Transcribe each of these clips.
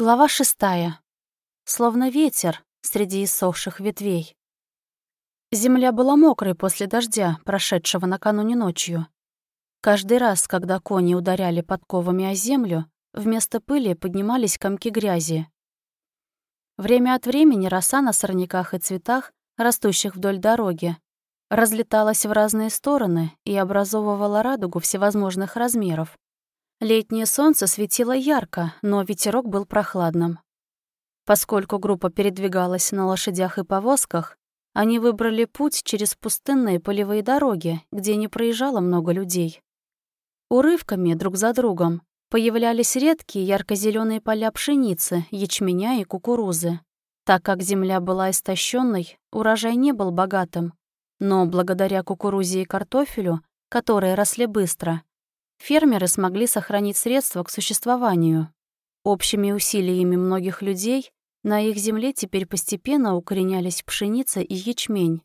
Глава шестая. Словно ветер среди иссохших ветвей. Земля была мокрой после дождя, прошедшего накануне ночью. Каждый раз, когда кони ударяли подковами о землю, вместо пыли поднимались комки грязи. Время от времени роса на сорняках и цветах, растущих вдоль дороги, разлеталась в разные стороны и образовывала радугу всевозможных размеров. Летнее солнце светило ярко, но ветерок был прохладным. Поскольку группа передвигалась на лошадях и повозках, они выбрали путь через пустынные полевые дороги, где не проезжало много людей. Урывками друг за другом появлялись редкие ярко зеленые поля пшеницы, ячменя и кукурузы. Так как земля была истощенной, урожай не был богатым. Но благодаря кукурузе и картофелю, которые росли быстро, фермеры смогли сохранить средства к существованию. Общими усилиями многих людей на их земле теперь постепенно укоренялись пшеница и ячмень.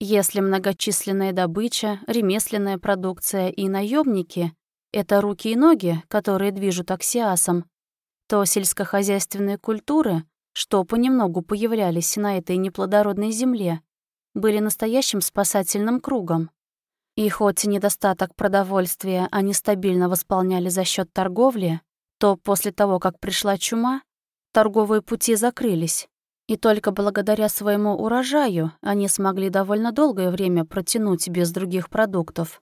Если многочисленная добыча, ремесленная продукция и наемники — это руки и ноги, которые движут аксиасом, то сельскохозяйственные культуры, что понемногу появлялись на этой неплодородной земле, были настоящим спасательным кругом. И хоть недостаток продовольствия они стабильно восполняли за счет торговли, то после того, как пришла чума, торговые пути закрылись. И только благодаря своему урожаю они смогли довольно долгое время протянуть без других продуктов.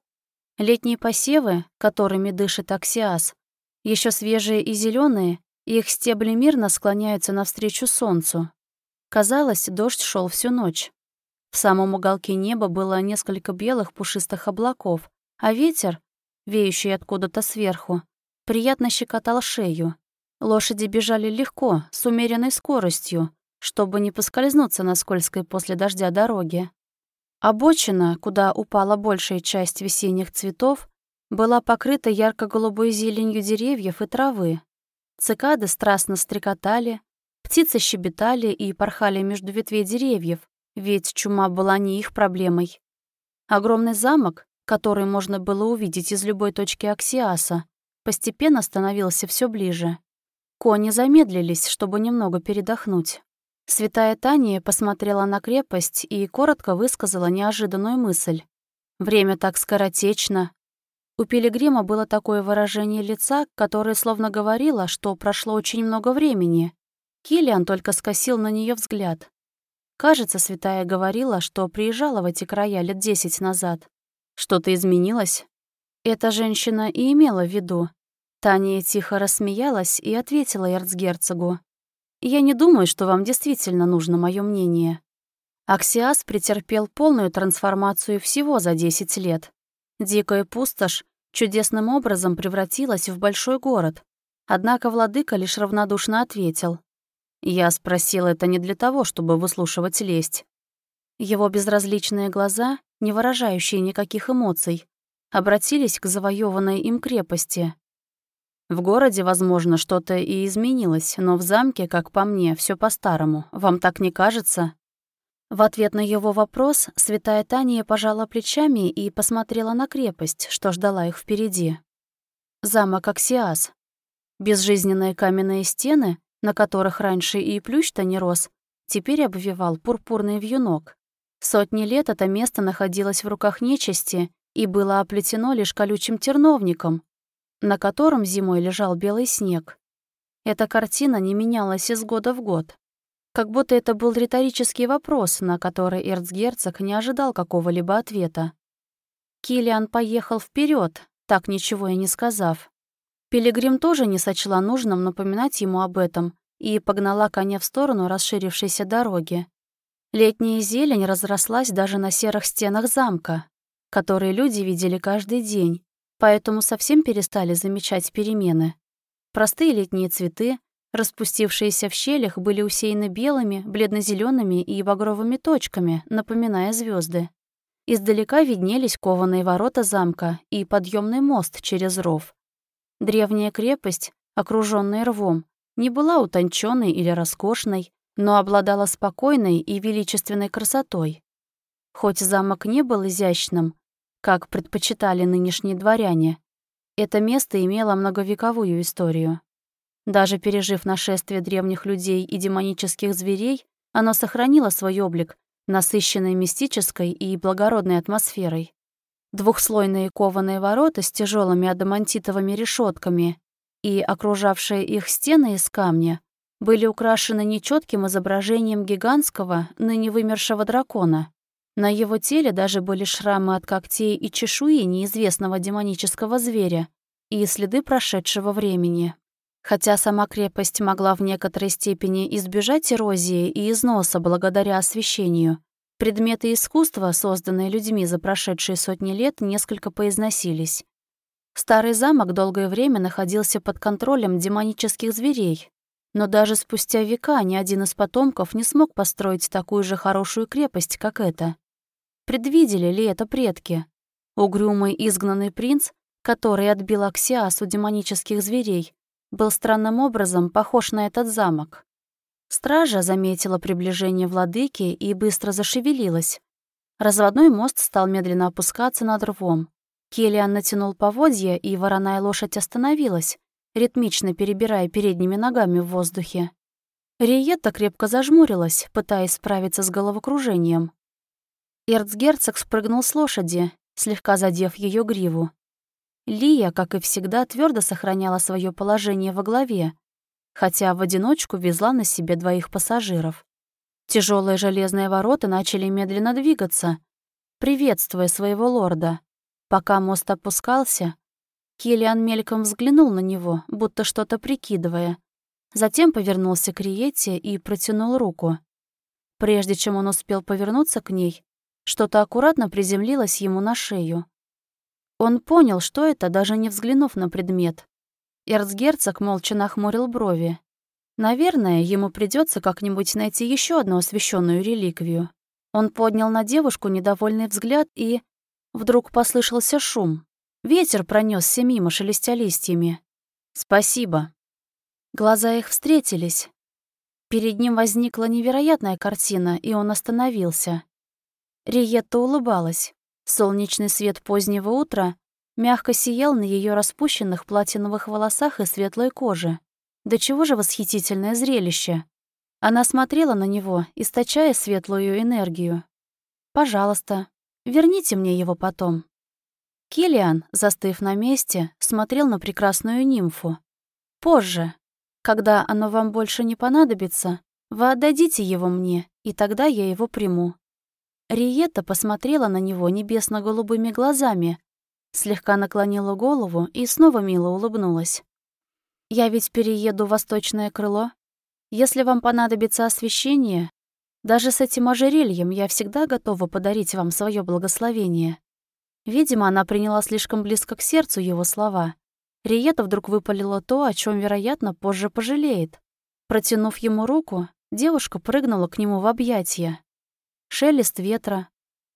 Летние посевы, которыми дышит аксиас, еще свежие и зеленые, их стебли мирно склоняются навстречу солнцу. Казалось, дождь шел всю ночь. В самом уголке неба было несколько белых пушистых облаков, а ветер, веющий откуда-то сверху, приятно щекотал шею. Лошади бежали легко, с умеренной скоростью, чтобы не поскользнуться на скользкой после дождя дороге. Обочина, куда упала большая часть весенних цветов, была покрыта ярко-голубой зеленью деревьев и травы. Цикады страстно стрекотали, птицы щебетали и порхали между ветвей деревьев, ведь чума была не их проблемой. Огромный замок, который можно было увидеть из любой точки Аксиаса, постепенно становился все ближе. Кони замедлились, чтобы немного передохнуть. Святая Таня посмотрела на крепость и коротко высказала неожиданную мысль. «Время так скоротечно». У Пилигрима было такое выражение лица, которое словно говорило, что прошло очень много времени. Киллиан только скосил на нее взгляд. Кажется, святая говорила, что приезжала в эти края лет десять назад. Что-то изменилось? Эта женщина и имела в виду. Таня тихо рассмеялась и ответила эрцгерцогу. «Я не думаю, что вам действительно нужно мое мнение. Аксиас претерпел полную трансформацию всего за 10 лет. Дикая пустошь чудесным образом превратилась в большой город. Однако владыка лишь равнодушно ответил. Я спросил это не для того, чтобы выслушивать лесть. Его безразличные глаза, не выражающие никаких эмоций, обратились к завоеванной им крепости. В городе, возможно, что-то и изменилось, но в замке, как по мне, все по-старому. Вам так не кажется? В ответ на его вопрос святая Таня пожала плечами и посмотрела на крепость, что ждала их впереди. Замок Аксиас. Безжизненные каменные стены, на которых раньше и плющ-то не рос, теперь обвивал пурпурный вьюнок. Сотни лет это место находилось в руках нечисти и было оплетено лишь колючим терновником, на котором зимой лежал белый снег. Эта картина не менялась из года в год. Как будто это был риторический вопрос, на который эрцгерцог не ожидал какого-либо ответа. Килиан поехал вперед, так ничего и не сказав. Пилигрим тоже не сочла нужным напоминать ему об этом и погнала коня в сторону расширившейся дороги. Летняя зелень разрослась даже на серых стенах замка, которые люди видели каждый день, поэтому совсем перестали замечать перемены. Простые летние цветы, распустившиеся в щелях, были усеяны белыми, бледно зелеными и багровыми точками, напоминая звезды. Издалека виднелись кованые ворота замка и подъемный мост через ров. Древняя крепость, окруженная рвом, не была утонченной или роскошной, но обладала спокойной и величественной красотой. Хоть замок не был изящным, как предпочитали нынешние дворяне, это место имело многовековую историю. Даже пережив нашествие древних людей и демонических зверей, оно сохранило свой облик, насыщенный мистической и благородной атмосферой. Двухслойные кованые ворота с тяжелыми адамантитовыми решетками и окружавшие их стены из камня были украшены нечетким изображением гигантского, ныне вымершего дракона. На его теле даже были шрамы от когтей и чешуи неизвестного демонического зверя и следы прошедшего времени. Хотя сама крепость могла в некоторой степени избежать эрозии и износа благодаря освещению, предметы искусства, созданные людьми за прошедшие сотни лет, несколько поизносились. Старый замок долгое время находился под контролем демонических зверей, но даже спустя века ни один из потомков не смог построить такую же хорошую крепость, как эта. Предвидели ли это предки? Угрюмый изгнанный принц, который отбил Аксиас у демонических зверей, был странным образом похож на этот замок. Стража заметила приближение владыки и быстро зашевелилась. Разводной мост стал медленно опускаться над рвом. Келиан натянул поводья, и вороная лошадь остановилась, ритмично перебирая передними ногами в воздухе. Риетта крепко зажмурилась, пытаясь справиться с головокружением. Эрцгерцог спрыгнул с лошади, слегка задев ее гриву. Лия, как и всегда, твердо сохраняла свое положение во главе, хотя в одиночку везла на себе двоих пассажиров. Тяжелые железные ворота начали медленно двигаться, приветствуя своего лорда. Пока мост опускался, Киллиан мельком взглянул на него, будто что-то прикидывая. Затем повернулся к Риете и протянул руку. Прежде чем он успел повернуться к ней, что-то аккуратно приземлилось ему на шею. Он понял, что это, даже не взглянув на предмет. Эрцгерцог молча нахмурил брови. Наверное, ему придется как-нибудь найти еще одну освященную реликвию. Он поднял на девушку недовольный взгляд и... Вдруг послышался шум. Ветер пронесся мимо, шелестя листьями. «Спасибо». Глаза их встретились. Перед ним возникла невероятная картина, и он остановился. Риетта улыбалась. Солнечный свет позднего утра мягко сиял на ее распущенных платиновых волосах и светлой коже. Да чего же восхитительное зрелище! Она смотрела на него, источая светлую энергию. «Пожалуйста, верните мне его потом». Килиан, застыв на месте, смотрел на прекрасную нимфу. «Позже, когда оно вам больше не понадобится, вы отдадите его мне, и тогда я его приму. Риетта посмотрела на него небесно-голубыми глазами, слегка наклонила голову и снова мило улыбнулась. «Я ведь перееду в восточное крыло. Если вам понадобится освещение, даже с этим ожерельем я всегда готова подарить вам свое благословение». Видимо, она приняла слишком близко к сердцу его слова. Риета вдруг выпалила то, о чем, вероятно, позже пожалеет. Протянув ему руку, девушка прыгнула к нему в объятия, шелест ветра.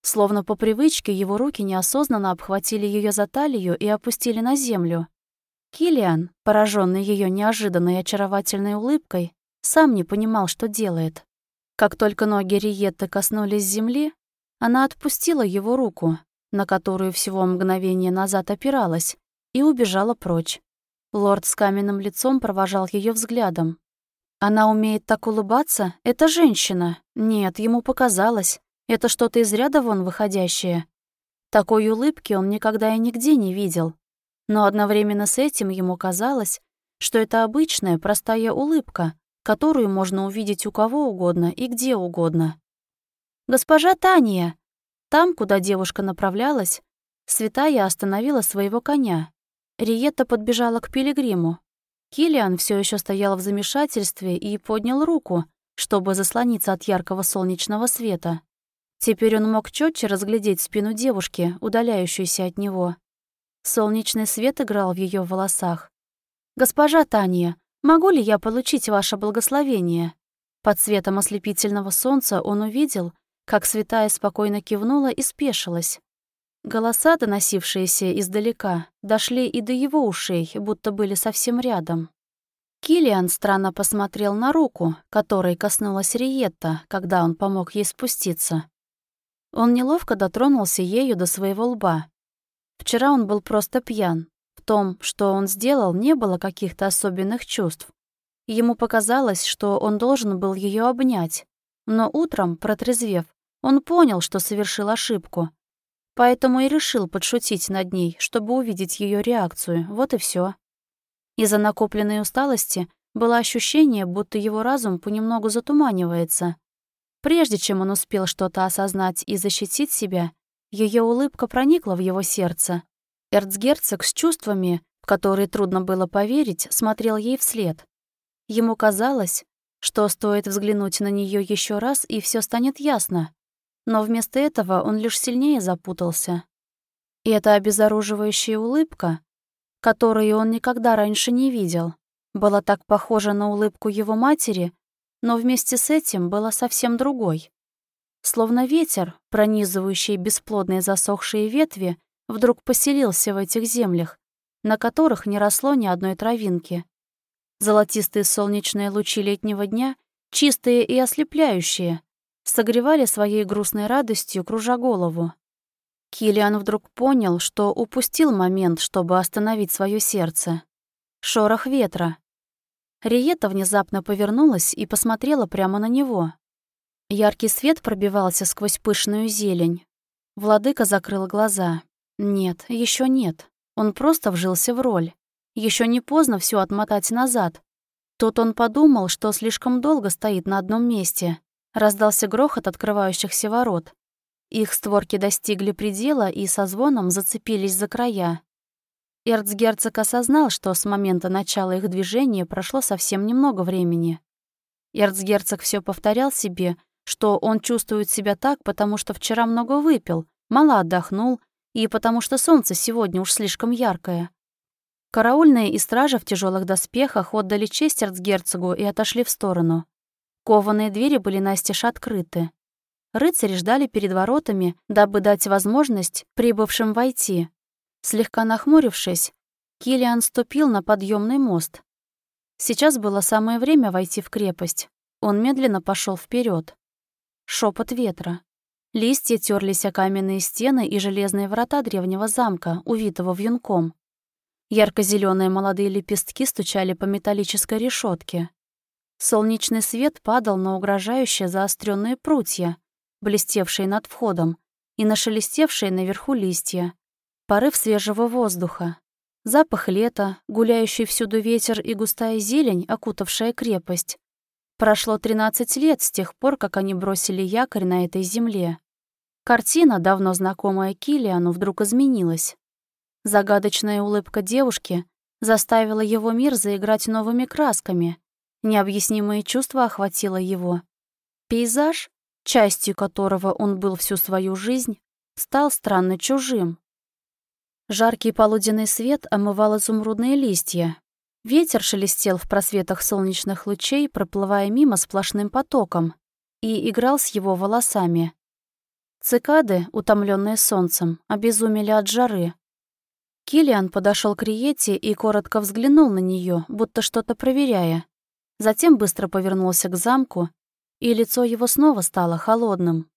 Словно по привычке его руки неосознанно обхватили ее за талию и опустили на землю. Килиан, пораженный ее неожиданной очаровательной улыбкой, сам не понимал, что делает. Как только ноги Риетты коснулись земли, она отпустила его руку, на которую всего мгновение назад опиралась, и убежала прочь. Лорд с каменным лицом провожал ее взглядом. Она умеет так улыбаться? Это женщина. Нет, ему показалось. Это что-то из ряда вон выходящее. Такой улыбки он никогда и нигде не видел. Но одновременно с этим ему казалось, что это обычная, простая улыбка, которую можно увидеть у кого угодно и где угодно. «Госпожа Тания!» Там, куда девушка направлялась, святая остановила своего коня. Риетта подбежала к пилигриму. Килиан все еще стоял в замешательстве и поднял руку, чтобы заслониться от яркого солнечного света. Теперь он мог четче разглядеть спину девушки, удаляющуюся от него. Солнечный свет играл в ее волосах. «Госпожа Таня, могу ли я получить ваше благословение?» Под светом ослепительного солнца он увидел, как святая спокойно кивнула и спешилась. Голоса, доносившиеся издалека, дошли и до его ушей, будто были совсем рядом. Килиан странно посмотрел на руку, которой коснулась Риетта, когда он помог ей спуститься. Он неловко дотронулся ею до своего лба. Вчера он был просто пьян. В том, что он сделал, не было каких-то особенных чувств. Ему показалось, что он должен был ее обнять, но утром, протрезвев, он понял, что совершил ошибку. Поэтому и решил подшутить над ней, чтобы увидеть ее реакцию, вот и все. Из-за накопленной усталости было ощущение, будто его разум понемногу затуманивается. Прежде чем он успел что-то осознать и защитить себя, ее улыбка проникла в его сердце. Эрцгерцог с чувствами, в которые трудно было поверить, смотрел ей вслед. Ему казалось, что стоит взглянуть на нее еще раз, и все станет ясно. Но вместо этого он лишь сильнее запутался. И эта обезоруживающая улыбка, которую он никогда раньше не видел, была так похожа на улыбку его матери, но вместе с этим была совсем другой. Словно ветер, пронизывающий бесплодные засохшие ветви, вдруг поселился в этих землях, на которых не росло ни одной травинки. Золотистые солнечные лучи летнего дня, чистые и ослепляющие, согревали своей грустной радостью, кружа голову. Килиан вдруг понял, что упустил момент, чтобы остановить свое сердце. Шорох ветра. Риета внезапно повернулась и посмотрела прямо на него. Яркий свет пробивался сквозь пышную зелень. Владыка закрыл глаза. Нет, еще нет. Он просто вжился в роль. Еще не поздно все отмотать назад. Тут он подумал, что слишком долго стоит на одном месте. Раздался грохот открывающихся ворот. Их створки достигли предела и со звоном зацепились за края. Эрцгерцог осознал, что с момента начала их движения прошло совсем немного времени. Эрцгерцог все повторял себе, что он чувствует себя так, потому что вчера много выпил, мало отдохнул и потому что солнце сегодня уж слишком яркое. Караульные и стражи в тяжелых доспехах отдали честь эрцгерцогу и отошли в сторону. Кованые двери были настежь открыты. Рыцари ждали перед воротами, дабы дать возможность прибывшим войти. Слегка нахмурившись, Килиан ступил на подъемный мост. Сейчас было самое время войти в крепость. Он медленно пошел вперед. Шепот ветра. Листья терлись о каменные стены и железные врата древнего замка, увитого вьюнком. ярко зеленые молодые лепестки стучали по металлической решетке. Солнечный свет падал на угрожающие заостренные прутья, блестевшие над входом, и на шелестевшие наверху листья. Порыв свежего воздуха. Запах лета, гуляющий всюду ветер и густая зелень, окутавшая крепость. Прошло 13 лет с тех пор, как они бросили якорь на этой земле. Картина, давно знакомая Килиану, вдруг изменилась. Загадочная улыбка девушки заставила его мир заиграть новыми красками, Необъяснимое чувство охватило его. Пейзаж, частью которого он был всю свою жизнь, стал странно чужим. Жаркий полуденный свет омывал изумрудные листья. Ветер шелестел в просветах солнечных лучей, проплывая мимо сплошным потоком, и играл с его волосами. Цикады, утомленные солнцем, обезумели от жары. Килиан подошел к Риете и коротко взглянул на нее, будто что-то проверяя. Затем быстро повернулся к замку, и лицо его снова стало холодным.